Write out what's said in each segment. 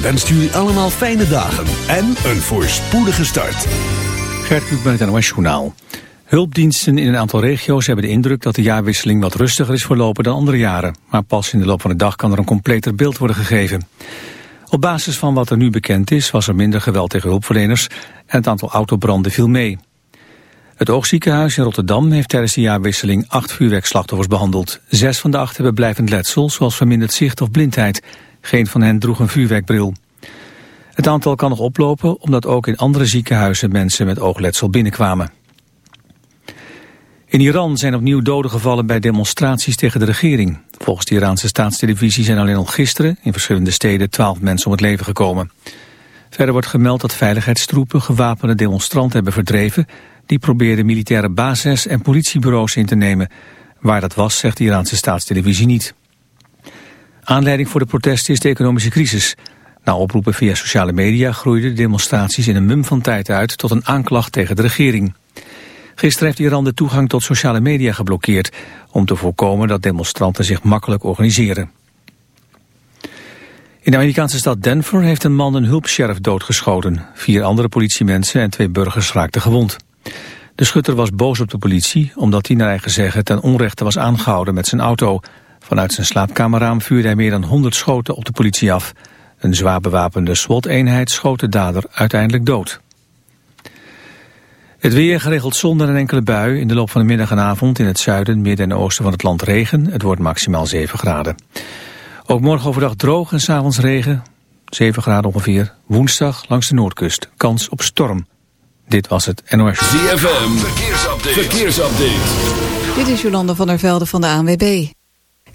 wenst jullie allemaal fijne dagen en een voorspoedige start. Gert Kluk bij het NOS Journaal. Hulpdiensten in een aantal regio's hebben de indruk dat de jaarwisseling wat rustiger is verlopen dan andere jaren. Maar pas in de loop van de dag kan er een completer beeld worden gegeven. Op basis van wat er nu bekend is was er minder geweld tegen hulpverleners en het aantal autobranden viel mee. Het oogziekenhuis in Rotterdam heeft tijdens de jaarwisseling acht vuurwerkslachtoffers behandeld. Zes van de acht hebben blijvend letsel, zoals verminderd zicht of blindheid. Geen van hen droeg een vuurwerkbril. Het aantal kan nog oplopen omdat ook in andere ziekenhuizen mensen met oogletsel binnenkwamen. In Iran zijn opnieuw doden gevallen bij demonstraties tegen de regering. Volgens de Iraanse staatstelevisie zijn alleen al gisteren in verschillende steden twaalf mensen om het leven gekomen. Verder wordt gemeld dat veiligheidstroepen gewapende demonstranten hebben verdreven... die probeerden militaire bases en politiebureaus in te nemen. Waar dat was, zegt de Iraanse staatstelevisie niet. Aanleiding voor de protesten is de economische crisis. Na oproepen via sociale media groeiden de demonstraties in een mum van tijd uit... tot een aanklacht tegen de regering. Gisteren heeft Iran de toegang tot sociale media geblokkeerd... om te voorkomen dat demonstranten zich makkelijk organiseren. In de Amerikaanse stad Denver heeft een man een hulpsheriff doodgeschoten. Vier andere politiemensen en twee burgers raakten gewond. De schutter was boos op de politie... omdat hij naar eigen zeggen ten onrechte was aangehouden met zijn auto. Vanuit zijn slaapkamerraam vuurde hij meer dan 100 schoten op de politie af. Een zwaar bewapende SWAT-eenheid schoot de dader uiteindelijk dood. Het weer geregeld zonder een enkele bui. In de loop van de middag en avond in het zuiden, midden en oosten van het land regen. Het wordt maximaal 7 graden. Ook morgen overdag droog en s'avonds regen. 7 graden ongeveer. Woensdag langs de noordkust. Kans op storm. Dit was het NOS. ZFM. Verkeersupdate. Verkeersupdate. Dit is Jolanda van der Velde van de ANWB.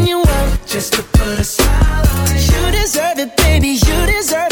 You want, just to put a smile on it. You deserve it, baby. You deserve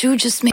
you just made.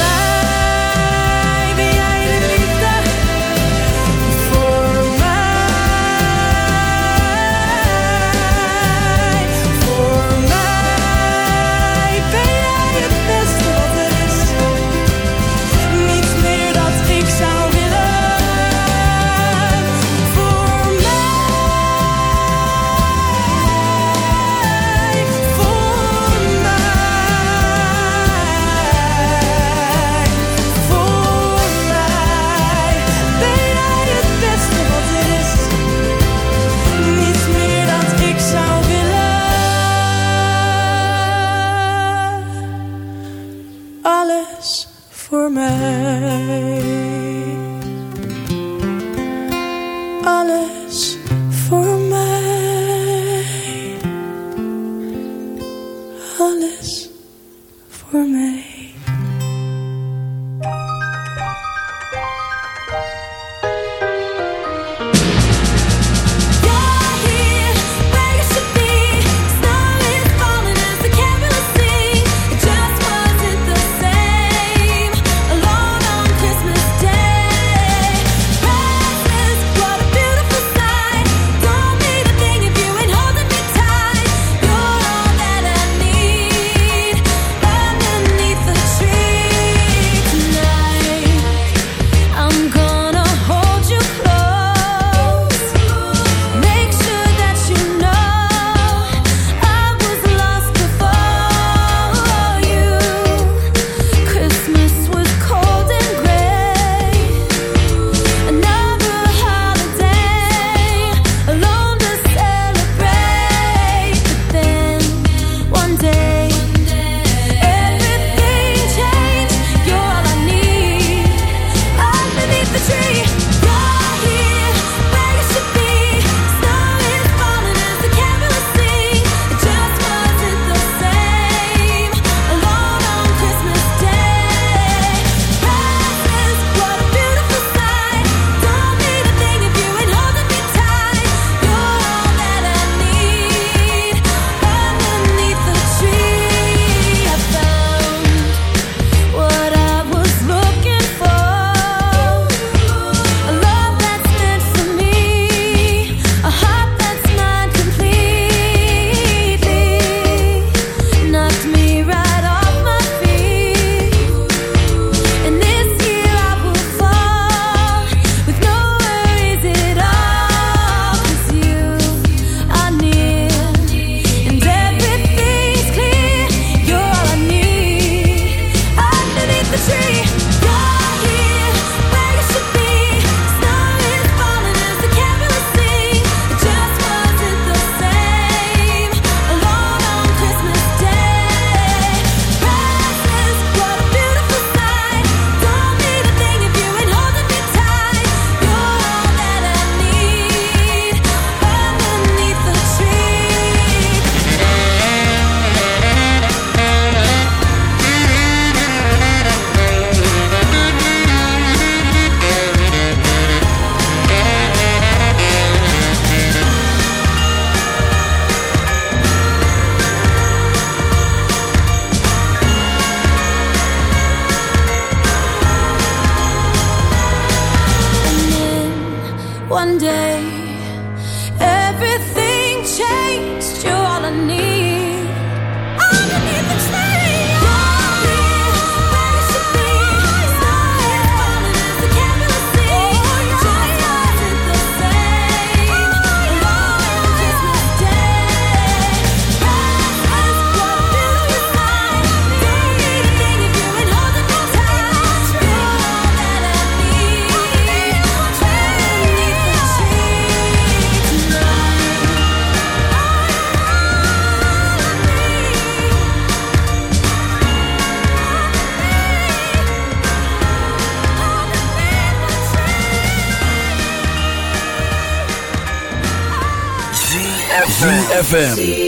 ZFM.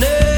listening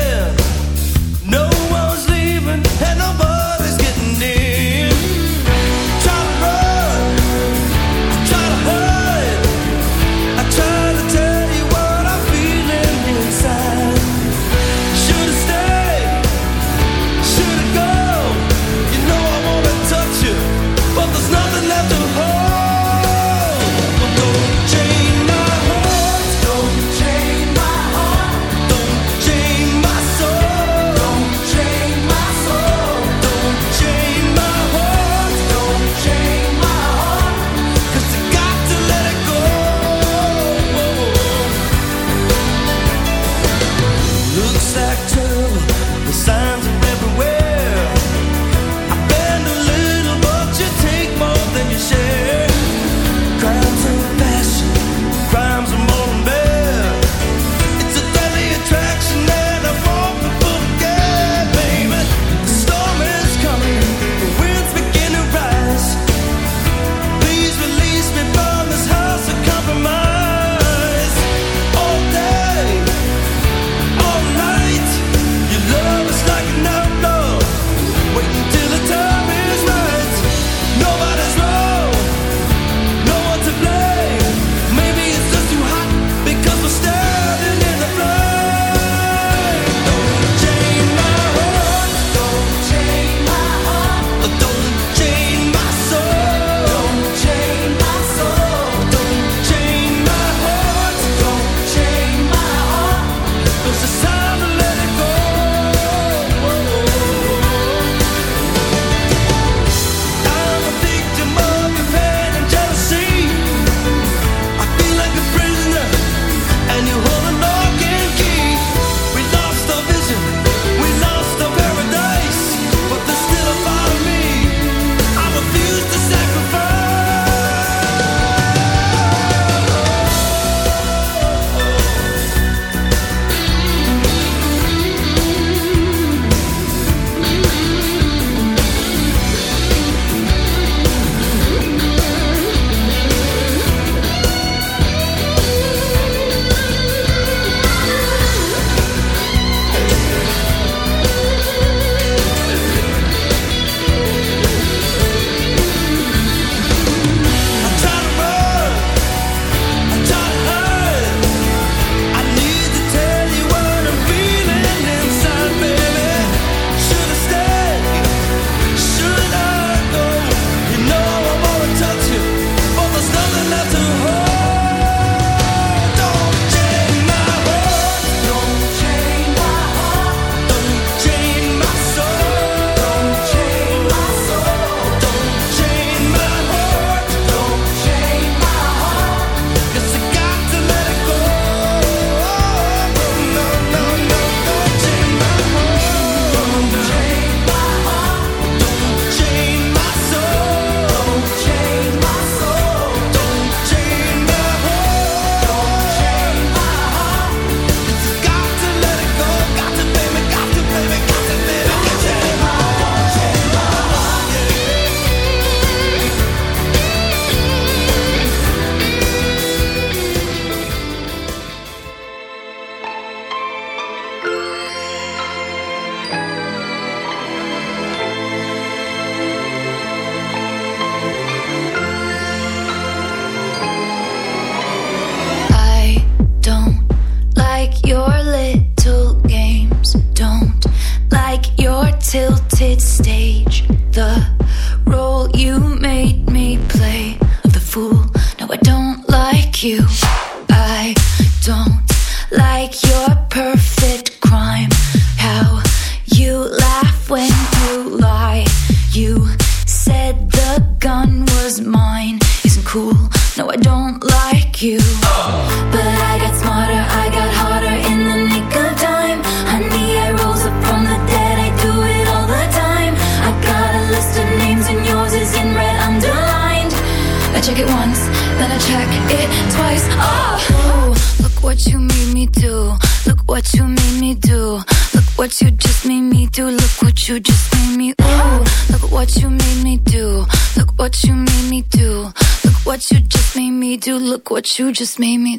but you just made me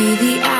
be the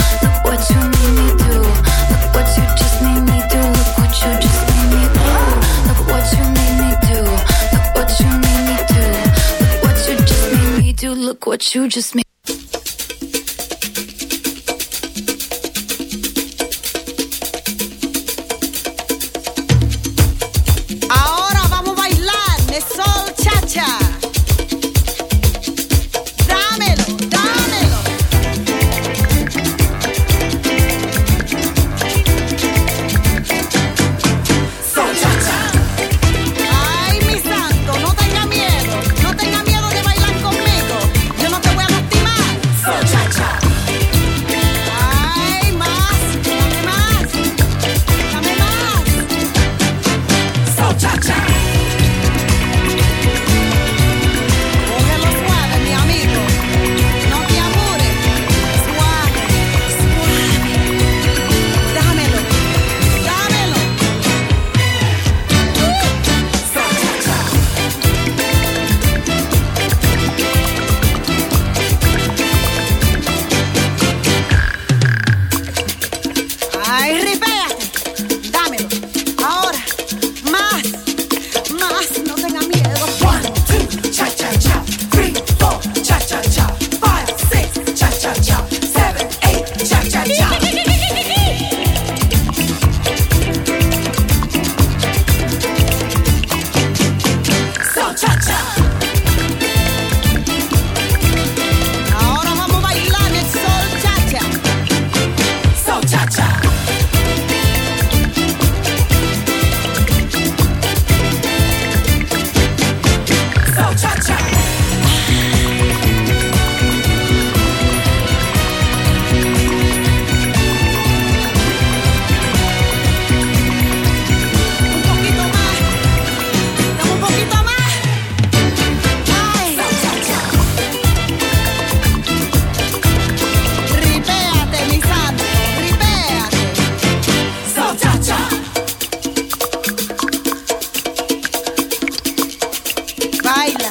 what you just made. baila.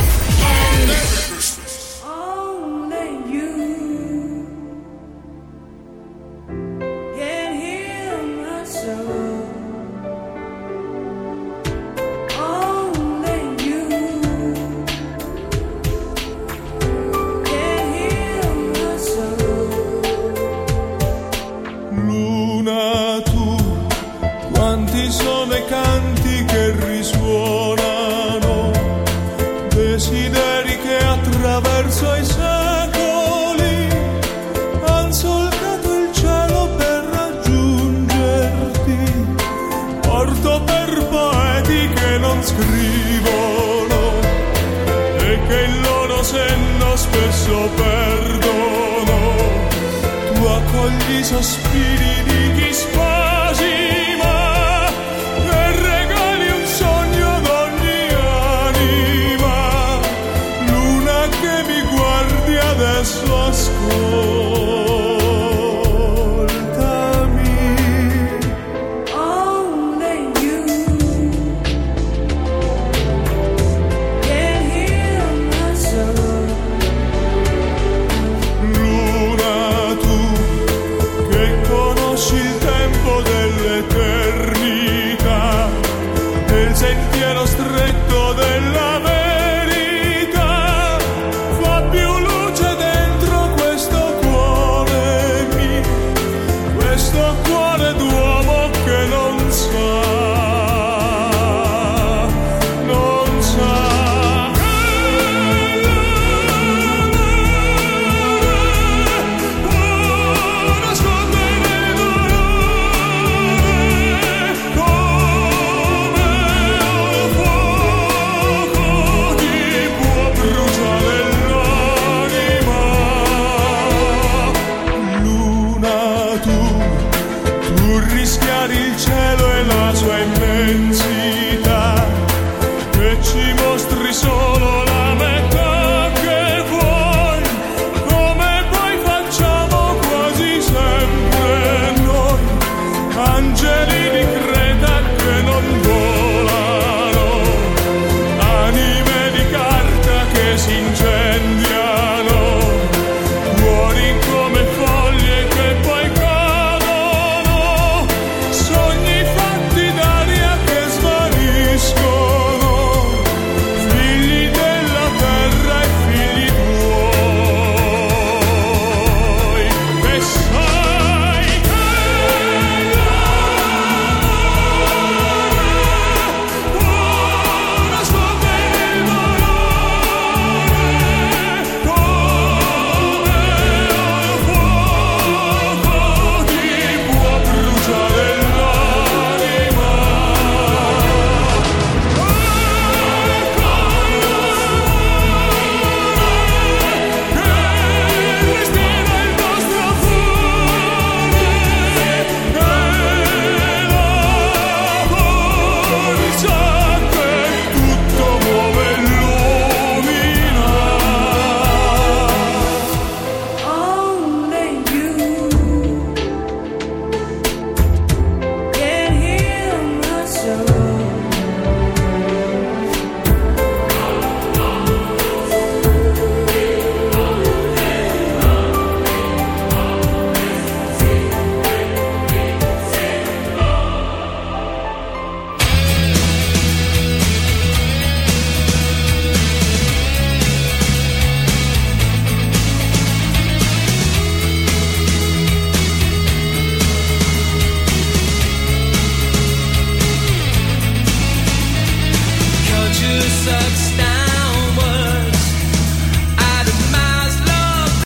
esos